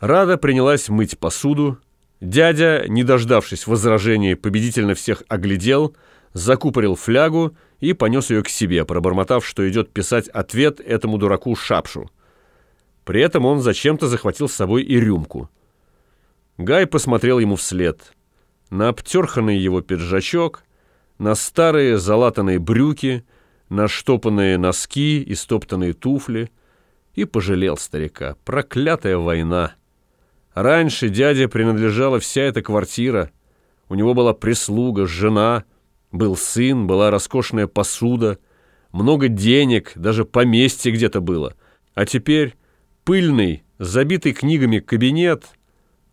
Рада принялась мыть посуду. Дядя, не дождавшись возражения, победительно всех оглядел, закупорил флягу и понес ее к себе, пробормотав, что идет писать ответ этому дураку Шапшу. При этом он зачем-то захватил с собой и рюмку. Гай посмотрел ему вслед. На обтерханный его пиджачок, на старые залатанные брюки, на штопанные носки и стоптанные туфли и пожалел старика. Проклятая война! Раньше дяде принадлежала вся эта квартира. У него была прислуга, жена, был сын, была роскошная посуда, много денег, даже поместье где-то было. А теперь пыльный, забитый книгами кабинет,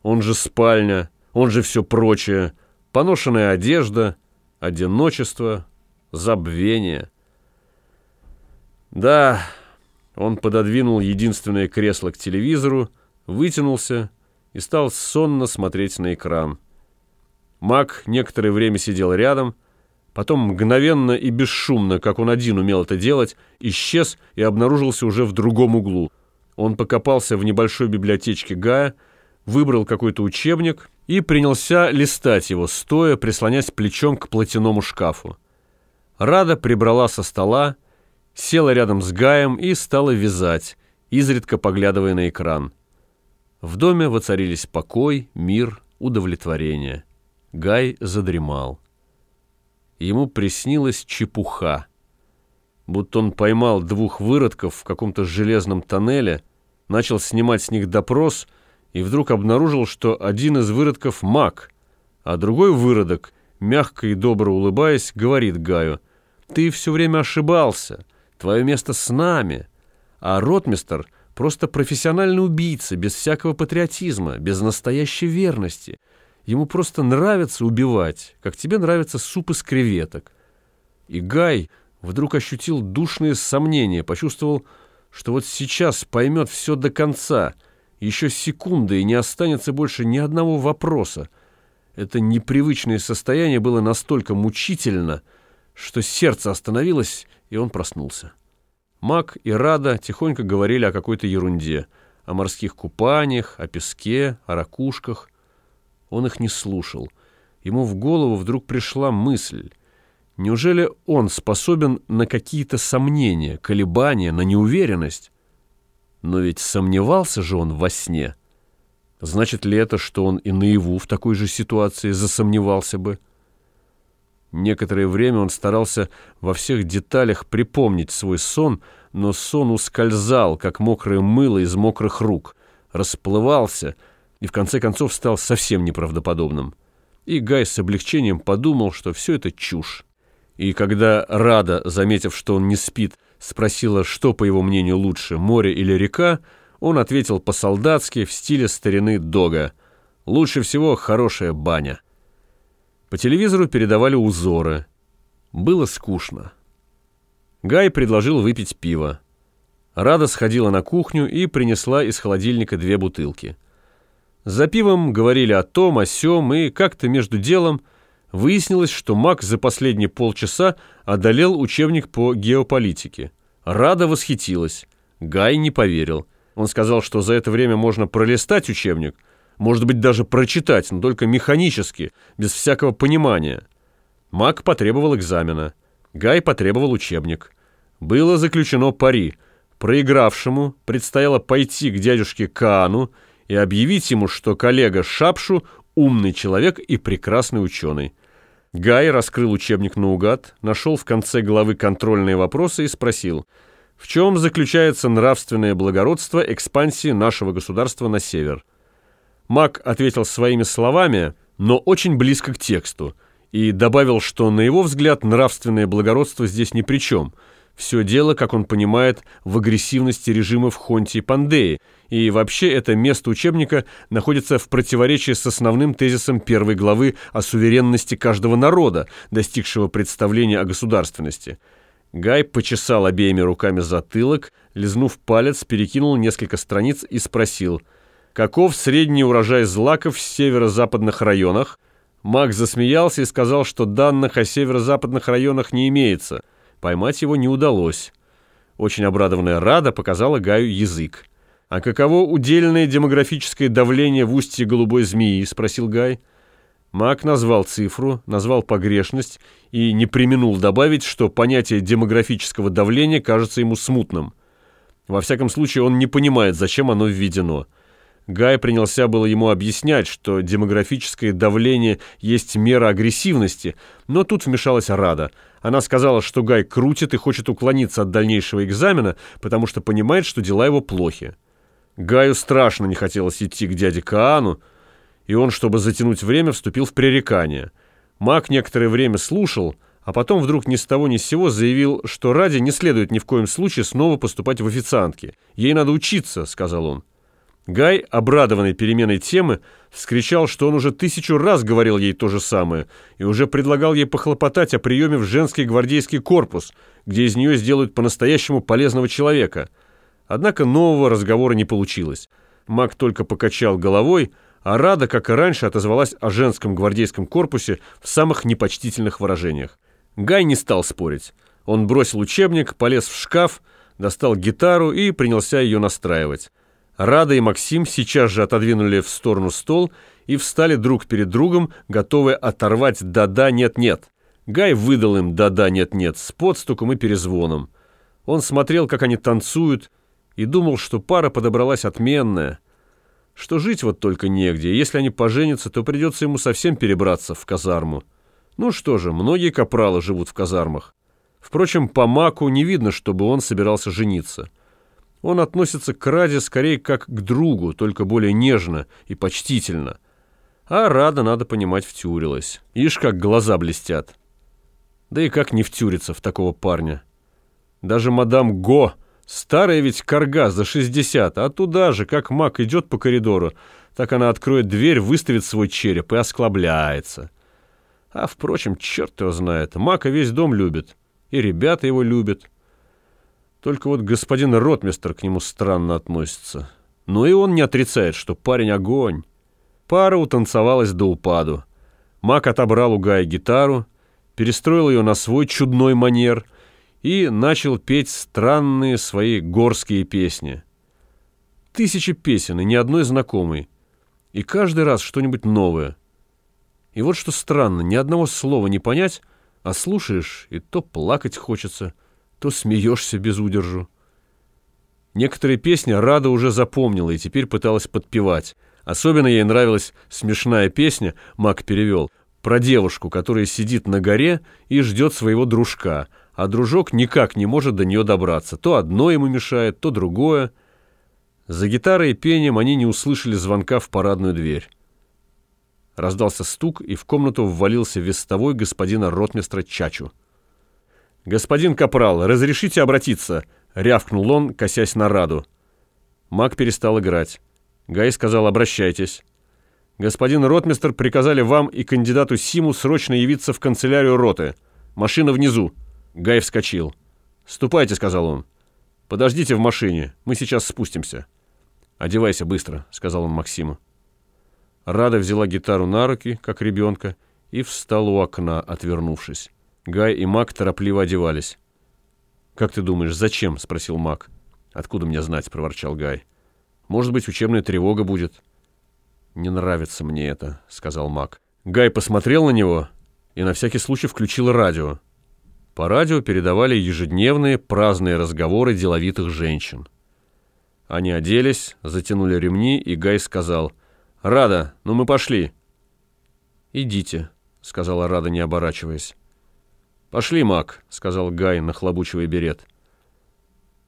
он же спальня, он же все прочее, поношенная одежда, одиночество, забвение. Да, он пододвинул единственное кресло к телевизору, вытянулся и стал сонно смотреть на экран. Мак некоторое время сидел рядом, потом мгновенно и бесшумно, как он один умел это делать, исчез и обнаружился уже в другом углу. Он покопался в небольшой библиотечке Гая, выбрал какой-то учебник и принялся листать его, стоя, прислонясь плечом к платяному шкафу. Рада прибрала со стола, села рядом с Гаем и стала вязать, изредка поглядывая на экран. В доме воцарились покой, мир, удовлетворение. Гай задремал. Ему приснилась чепуха. Будто он поймал двух выродков в каком-то железном тоннеле, начал снимать с них допрос и вдруг обнаружил, что один из выродков маг, а другой выродок, мягко и добро улыбаясь, говорит Гаю, «Ты все время ошибался. Твое место с нами. А ротмистер просто профессиональный убийца, без всякого патриотизма, без настоящей верности. Ему просто нравится убивать, как тебе нравится суп из креветок». И Гай вдруг ощутил душные сомнения, почувствовал, что вот сейчас поймет все до конца, еще секунды, и не останется больше ни одного вопроса. Это непривычное состояние было настолько мучительно, что сердце остановилось, и он проснулся. Мак и Рада тихонько говорили о какой-то ерунде, о морских купаниях, о песке, о ракушках. Он их не слушал. Ему в голову вдруг пришла мысль. Неужели он способен на какие-то сомнения, колебания, на неуверенность? Но ведь сомневался же он во сне. Значит ли это, что он и наяву в такой же ситуации засомневался бы? Некоторое время он старался во всех деталях припомнить свой сон, но сон ускользал, как мокрое мыло из мокрых рук, расплывался и в конце концов стал совсем неправдоподобным. И Гай с облегчением подумал, что все это чушь. И когда Рада, заметив, что он не спит, спросила, что, по его мнению, лучше, море или река, он ответил по-солдатски в стиле старины Дога. «Лучше всего хорошая баня». По телевизору передавали узоры. Было скучно. Гай предложил выпить пиво. Рада сходила на кухню и принесла из холодильника две бутылки. За пивом говорили о том, о сём, и как-то между делом выяснилось, что Мак за последние полчаса одолел учебник по геополитике. Рада восхитилась. Гай не поверил. Он сказал, что за это время можно пролистать учебник – может быть, даже прочитать, но только механически, без всякого понимания. Мак потребовал экзамена. Гай потребовал учебник. Было заключено пари. Проигравшему предстояло пойти к дядюшке Каану и объявить ему, что коллега Шапшу умный человек и прекрасный ученый. Гай раскрыл учебник наугад, нашел в конце главы контрольные вопросы и спросил, в чем заключается нравственное благородство экспансии нашего государства на север. Мак ответил своими словами, но очень близко к тексту, и добавил, что, на его взгляд, нравственное благородство здесь ни при чем. Все дело, как он понимает, в агрессивности режима в Хонте и Пандее, и вообще это место учебника находится в противоречии с основным тезисом первой главы о суверенности каждого народа, достигшего представления о государственности. Гай почесал обеими руками затылок, лизнув палец, перекинул несколько страниц и спросил – каков средний урожай злаков в северо-западных районах. Макс засмеялся и сказал, что данных о северо-западных районах не имеется. Поймать его не удалось. Очень обрадованная Рада показала Гаю язык. «А каково удельное демографическое давление в устье голубой змеи?» – спросил Гай. Мак назвал цифру, назвал погрешность и не применул добавить, что понятие демографического давления кажется ему смутным. Во всяком случае, он не понимает, зачем оно введено. Гай принялся было ему объяснять, что демографическое давление есть мера агрессивности, но тут вмешалась Рада. Она сказала, что Гай крутит и хочет уклониться от дальнейшего экзамена, потому что понимает, что дела его плохи. Гаю страшно не хотелось идти к дяде Каану, и он, чтобы затянуть время, вступил в пререкание. Маг некоторое время слушал, а потом вдруг ни с того ни с сего заявил, что Раде не следует ни в коем случае снова поступать в официантки. «Ей надо учиться», — сказал он. Гай, обрадованный переменой темы, вскричал, что он уже тысячу раз говорил ей то же самое и уже предлагал ей похлопотать о приеме в женский гвардейский корпус, где из нее сделают по-настоящему полезного человека. Однако нового разговора не получилось. Маг только покачал головой, а Рада, как и раньше, отозвалась о женском гвардейском корпусе в самых непочтительных выражениях. Гай не стал спорить. Он бросил учебник, полез в шкаф, достал гитару и принялся ее настраивать. Рада и Максим сейчас же отодвинули в сторону стол и встали друг перед другом, готовые оторвать «да-да, нет-нет». Гай выдал им «да-да, нет-нет» с подстуком и перезвоном. Он смотрел, как они танцуют, и думал, что пара подобралась отменная, что жить вот только негде, если они поженятся, то придется ему совсем перебраться в казарму. Ну что же, многие капралы живут в казармах. Впрочем, по Маку не видно, чтобы он собирался жениться. Он относится к Раде скорее как к другу, только более нежно и почтительно. А Рада, надо понимать, втюрилась. Ишь, как глаза блестят. Да и как не втюриться в такого парня. Даже мадам Го, старая ведь корга за 60, а туда же, как маг идет по коридору, так она откроет дверь, выставит свой череп и осклабляется. А, впрочем, черт его знает, Мака весь дом любит, и ребята его любят. Только вот господин ротмистр к нему странно относится. Но и он не отрицает, что парень огонь. Пара утанцевалась до упаду. Мак отобрал у Гая гитару, перестроил ее на свой чудной манер и начал петь странные свои горские песни. Тысячи песен и ни одной знакомой. И каждый раз что-нибудь новое. И вот что странно, ни одного слова не понять, а слушаешь, и то плакать хочется – то смеешься без удержу. Некоторые песни Рада уже запомнила и теперь пыталась подпевать. Особенно ей нравилась смешная песня, Мак перевел, про девушку, которая сидит на горе и ждет своего дружка, а дружок никак не может до нее добраться. То одно ему мешает, то другое. За гитарой и пением они не услышали звонка в парадную дверь. Раздался стук, и в комнату ввалился вестовой господина ротмистра Чачу. «Господин Капрал, разрешите обратиться?» — рявкнул он, косясь на Раду. Маг перестал играть. Гай сказал «обращайтесь». «Господин ротмистр приказали вам и кандидату Симу срочно явиться в канцелярию роты. Машина внизу». Гай вскочил. «Ступайте», — сказал он. «Подождите в машине, мы сейчас спустимся». «Одевайся быстро», — сказал он Максиму. Рада взяла гитару на руки, как ребенка, и встала у окна, отвернувшись. Гай и Мак торопливо одевались. «Как ты думаешь, зачем?» — спросил Мак. «Откуда мне знать?» — проворчал Гай. «Может быть, учебная тревога будет». «Не нравится мне это», — сказал Мак. Гай посмотрел на него и на всякий случай включил радио. По радио передавали ежедневные праздные разговоры деловитых женщин. Они оделись, затянули ремни, и Гай сказал, «Рада, ну мы пошли». «Идите», — сказала Рада, не оборачиваясь. «Пошли, Мак», — сказал Гай, нахлобучивая берет.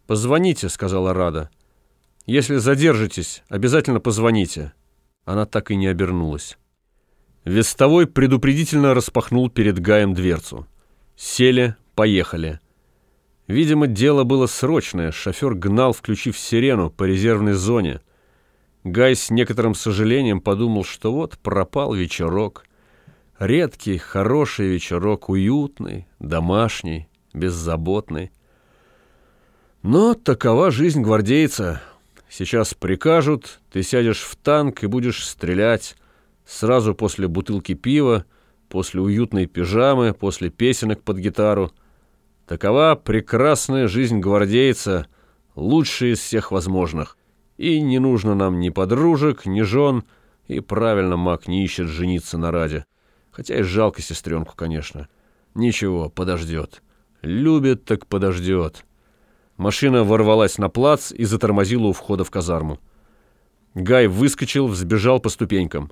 «Позвоните», — сказала Рада. «Если задержитесь, обязательно позвоните». Она так и не обернулась. Вестовой предупредительно распахнул перед Гаем дверцу. Сели, поехали. Видимо, дело было срочное. Шофер гнал, включив сирену по резервной зоне. Гай с некоторым сожалением подумал, что вот пропал вечерок — Редкий, хороший вечерок, уютный, домашний, беззаботный. Но такова жизнь гвардейца. Сейчас прикажут, ты сядешь в танк и будешь стрелять сразу после бутылки пива, после уютной пижамы, после песенок под гитару. Такова прекрасная жизнь гвардейца, лучшая из всех возможных. И не нужно нам ни подружек, ни жен, и правильно Мак не ищет жениться на Раде. Хотя и жалко сестренку, конечно. Ничего, подождет. Любит, так подождет. Машина ворвалась на плац и затормозила у входа в казарму. Гай выскочил, взбежал по ступенькам.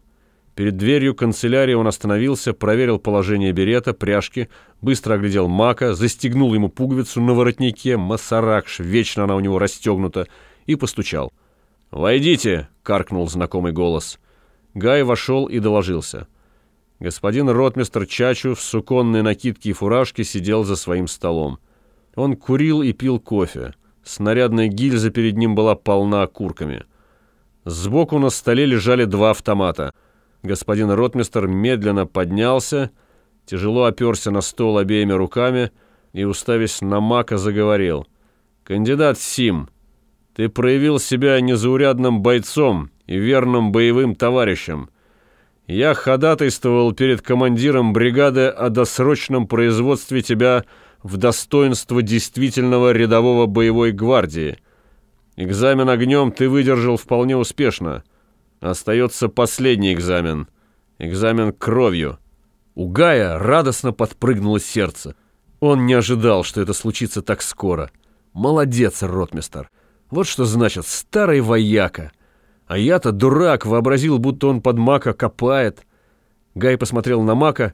Перед дверью канцелярии он остановился, проверил положение берета, пряжки, быстро оглядел Мака, застегнул ему пуговицу на воротнике, масаракш, вечно она у него расстегнута, и постучал. «Войдите!» — каркнул знакомый голос. Гай вошел и доложился. Господин ротмистр Чачу в суконной накидке и фуражке сидел за своим столом. Он курил и пил кофе. Снарядная гильза перед ним была полна окурками. Сбоку на столе лежали два автомата. Господин ротмистр медленно поднялся, тяжело оперся на стол обеими руками и, уставясь на Мака, заговорил. «Кандидат Сим, ты проявил себя незаурядным бойцом и верным боевым товарищем. Я ходатайствовал перед командиром бригады о досрочном производстве тебя в достоинство действительного рядового боевой гвардии. Экзамен огнем ты выдержал вполне успешно. Остается последний экзамен. Экзамен кровью. У Гая радостно подпрыгнуло сердце. Он не ожидал, что это случится так скоро. Молодец, ротмистер. Вот что значит старый вояка. А я-то дурак, вообразил, будто он под мака копает. Гай посмотрел на мака,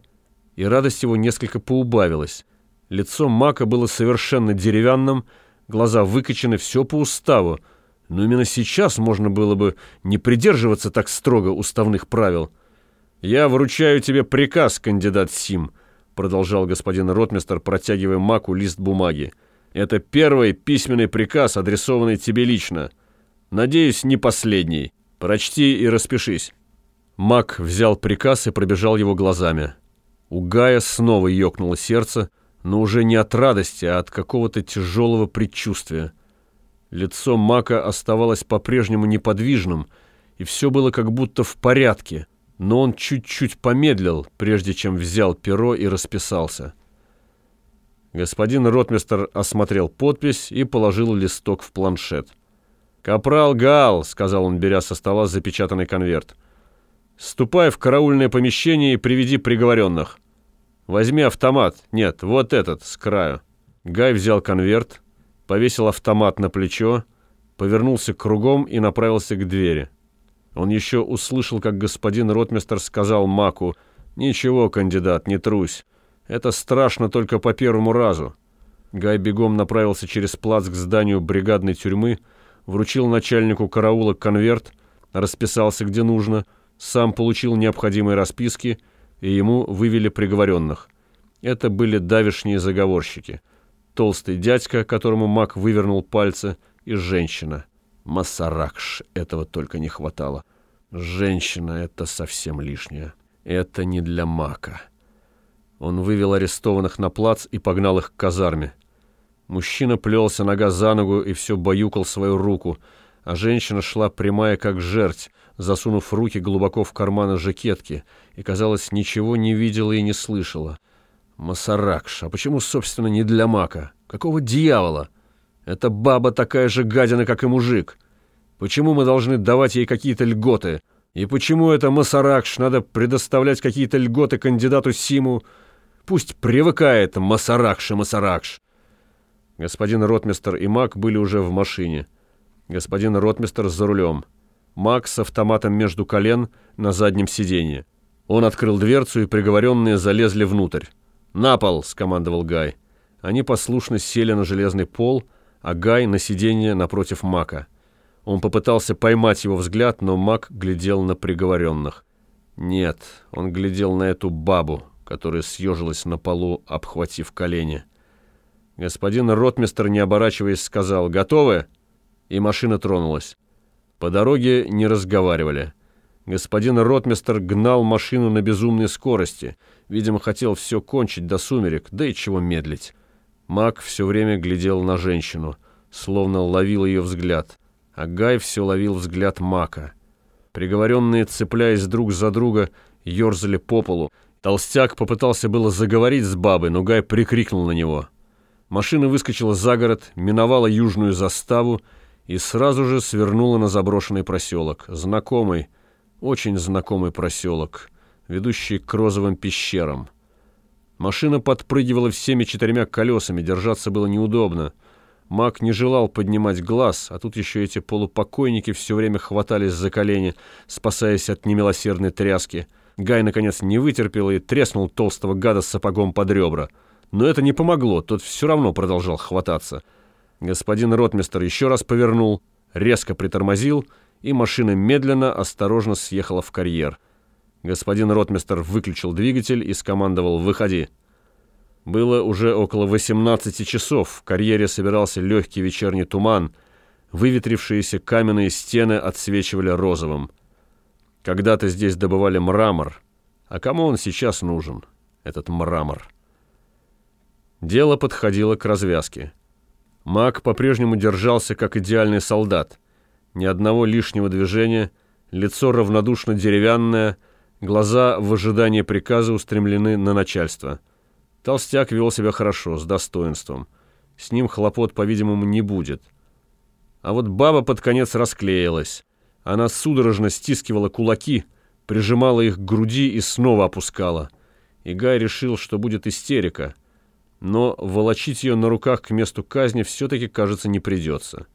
и радость его несколько поубавилась. Лицо Мака было совершенно деревянным, глаза выкочены, все по уставу. Но именно сейчас можно было бы не придерживаться так строго уставных правил. «Я вручаю тебе приказ, кандидат Сим», — продолжал господин ротмистер, протягивая Маку лист бумаги. «Это первый письменный приказ, адресованный тебе лично. Надеюсь, не последний. Прочти и распишись». Мак взял приказ и пробежал его глазами. У Гая снова ёкнуло сердце, но уже не от радости, а от какого-то тяжелого предчувствия. Лицо Мака оставалось по-прежнему неподвижным, и все было как будто в порядке, но он чуть-чуть помедлил, прежде чем взял перо и расписался. Господин ротмистер осмотрел подпись и положил листок в планшет. «Капрал Гал», — сказал он, беря со стола запечатанный конверт, — «ступай в караульное помещение и приведи приговоренных». «Возьми автомат. Нет, вот этот, с краю». Гай взял конверт, повесил автомат на плечо, повернулся кругом и направился к двери. Он еще услышал, как господин ротмистер сказал Маку, «Ничего, кандидат, не трусь. Это страшно только по первому разу». Гай бегом направился через плац к зданию бригадной тюрьмы, вручил начальнику караула конверт, расписался где нужно, сам получил необходимые расписки и ему вывели приговоренных. Это были давишние заговорщики. Толстый дядька, которому маг вывернул пальцы, и женщина. Масаракш, этого только не хватало. Женщина — это совсем лишнее. Это не для мака. Он вывел арестованных на плац и погнал их к казарме. Мужчина плелся нога за ногу и все баюкал свою руку, а женщина шла прямая как жерть, засунув руки глубоко в карманы жакетки, и, казалось, ничего не видела и не слышала. Масаракш, а почему, собственно, не для мака? Какого дьявола? Эта баба такая же гадина, как и мужик. Почему мы должны давать ей какие-то льготы? И почему это Масаракш надо предоставлять какие-то льготы кандидату Симу? Пусть привыкает Масаракш и Масаракш. Господин ротмистер и маг были уже в машине. Господин ротмистер за рулем. Маг с автоматом между колен на заднем сиденье. Он открыл дверцу, и приговоренные залезли внутрь. «На пол!» — скомандовал Гай. Они послушно сели на железный пол, а Гай на сиденье напротив Мака. Он попытался поймать его взгляд, но Мак глядел на приговоренных. Нет, он глядел на эту бабу, которая съежилась на полу, обхватив колени. Господин ротмистер, не оборачиваясь, сказал «Готовы?» И машина тронулась. По дороге не разговаривали. Господин ротмистер гнал машину на безумной скорости. Видимо, хотел все кончить до сумерек, да и чего медлить. Мак все время глядел на женщину, словно ловил ее взгляд. А Гай все ловил взгляд Мака. Приговоренные, цепляясь друг за друга, ерзали по полу. Толстяк попытался было заговорить с бабой, но Гай прикрикнул на него. Машина выскочила за город, миновала южную заставу, и сразу же свернула на заброшенный проселок. Знакомый, очень знакомый проселок, ведущий к розовым пещерам. Машина подпрыгивала всеми четырьмя колесами, держаться было неудобно. Мак не желал поднимать глаз, а тут еще эти полупокойники все время хватались за колени, спасаясь от немилосердной тряски. Гай, наконец, не вытерпел и треснул толстого гада сапогом под ребра. Но это не помогло, тот все равно продолжал хвататься. Господин ротмистер еще раз повернул, резко притормозил, и машина медленно, осторожно съехала в карьер. Господин ротмистер выключил двигатель и скомандовал «Выходи». Было уже около 18 часов, в карьере собирался легкий вечерний туман, выветрившиеся каменные стены отсвечивали розовым. Когда-то здесь добывали мрамор, а кому он сейчас нужен, этот мрамор? Дело подходило к развязке. Маг по-прежнему держался как идеальный солдат. Ни одного лишнего движения, лицо равнодушно деревянное, глаза в ожидании приказа устремлены на начальство — Толстяк вел себя хорошо, с достоинством. С ним хлопот, по-видимому, не будет. А вот баба под конец расклеилась. Она судорожно стискивала кулаки, прижимала их к груди и снова опускала. И Гай решил, что будет истерика. Но волочить ее на руках к месту казни все-таки, кажется, не придется.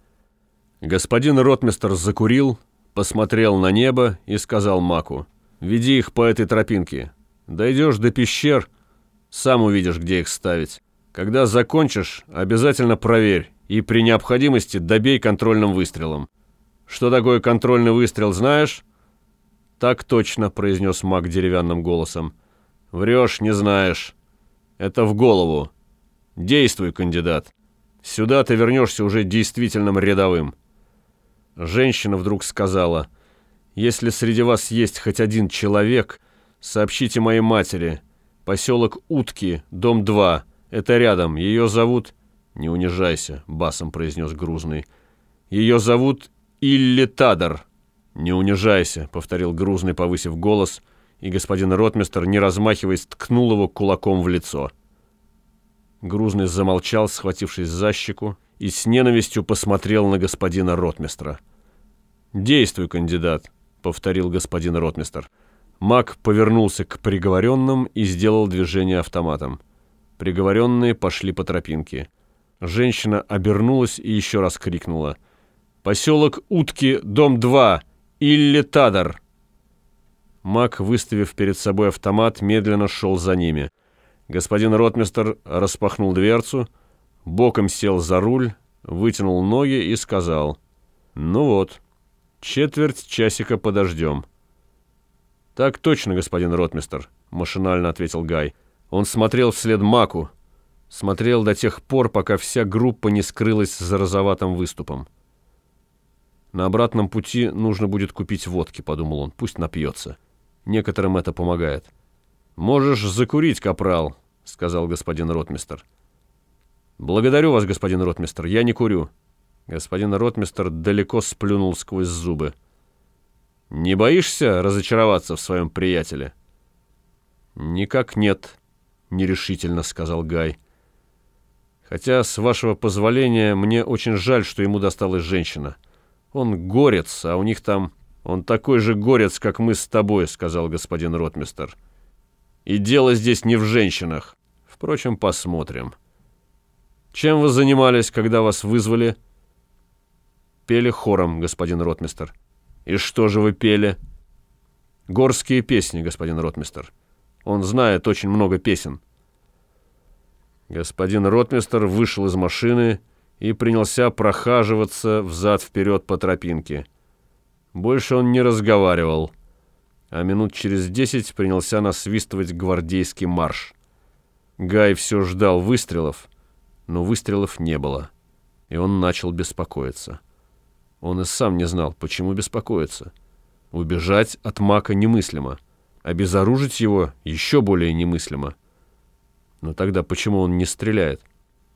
Господин ротмистер закурил, посмотрел на небо и сказал Маку, «Веди их по этой тропинке. Дойдешь до пещер, сам увидишь, где их ставить. Когда закончишь, обязательно проверь и при необходимости добей контрольным выстрелом. Что такое контрольный выстрел, знаешь? Так точно, произнес маг деревянным голосом. Врешь, не знаешь. Это в голову. Действуй, кандидат. Сюда ты вернешься уже действительным рядовым. Женщина вдруг сказала, «Если среди вас есть хоть один человек, сообщите моей матери. Поселок Утки, дом 2. Это рядом. Ее зовут... Не унижайся, басом произнес Грузный. Ее зовут Илли Тадар. Не унижайся, повторил Грузный, повысив голос, и господин ротмистер, не размахиваясь, ткнул его кулаком в лицо. Грузный замолчал, схватившись за щеку, и с ненавистью посмотрел на господина ротмистра. «Действуй, кандидат», — повторил господин ротмистр. Мак повернулся к приговоренным и сделал движение автоматом. Приговоренные пошли по тропинке. Женщина обернулась и еще раз крикнула. «Поселок Утки, дом 2, Илли Тадар!» Мак, выставив перед собой автомат, медленно шел за ними. Господин ротмистер распахнул дверцу, боком сел за руль, вытянул ноги и сказал, «Ну вот, четверть часика подождем». «Так точно, господин ротмистер», — машинально ответил Гай. Он смотрел вслед Маку. Смотрел до тех пор, пока вся группа не скрылась за розоватым выступом. «На обратном пути нужно будет купить водки», — подумал он. «Пусть напьется. Некоторым это помогает». «Можешь закурить, капрал», — сказал господин ротмистер. «Благодарю вас, господин ротмистер. Я не курю». Господин ротмистер далеко сплюнул сквозь зубы. Не боишься разочароваться в своем приятеле?» «Никак нет», — нерешительно сказал Гай. «Хотя, с вашего позволения, мне очень жаль, что ему досталась женщина. Он горец, а у них там... Он такой же горец, как мы с тобой», — сказал господин ротмистер. «И дело здесь не в женщинах. Впрочем, посмотрим. Чем вы занимались, когда вас вызвали?» «Пели хором, господин ротмистер». «И что же вы пели?» «Горские песни, господин ротмистер. Он знает очень много песен». Господин ротмистер вышел из машины и принялся прохаживаться взад-вперед по тропинке. Больше он не разговаривал, а минут через десять принялся насвистывать гвардейский марш. Гай все ждал выстрелов, но выстрелов не было, и он начал беспокоиться. Он и сам не знал, почему беспокоиться. Убежать от мака немыслимо. Обезоружить его еще более немыслимо. Но тогда почему он не стреляет?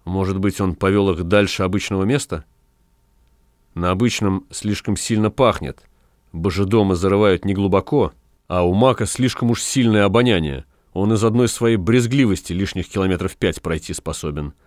Может быть, он повел их дальше обычного места? На обычном слишком сильно пахнет. Божедомы зарывают неглубоко, а у мака слишком уж сильное обоняние. Он из одной своей брезгливости лишних километров пять пройти способен –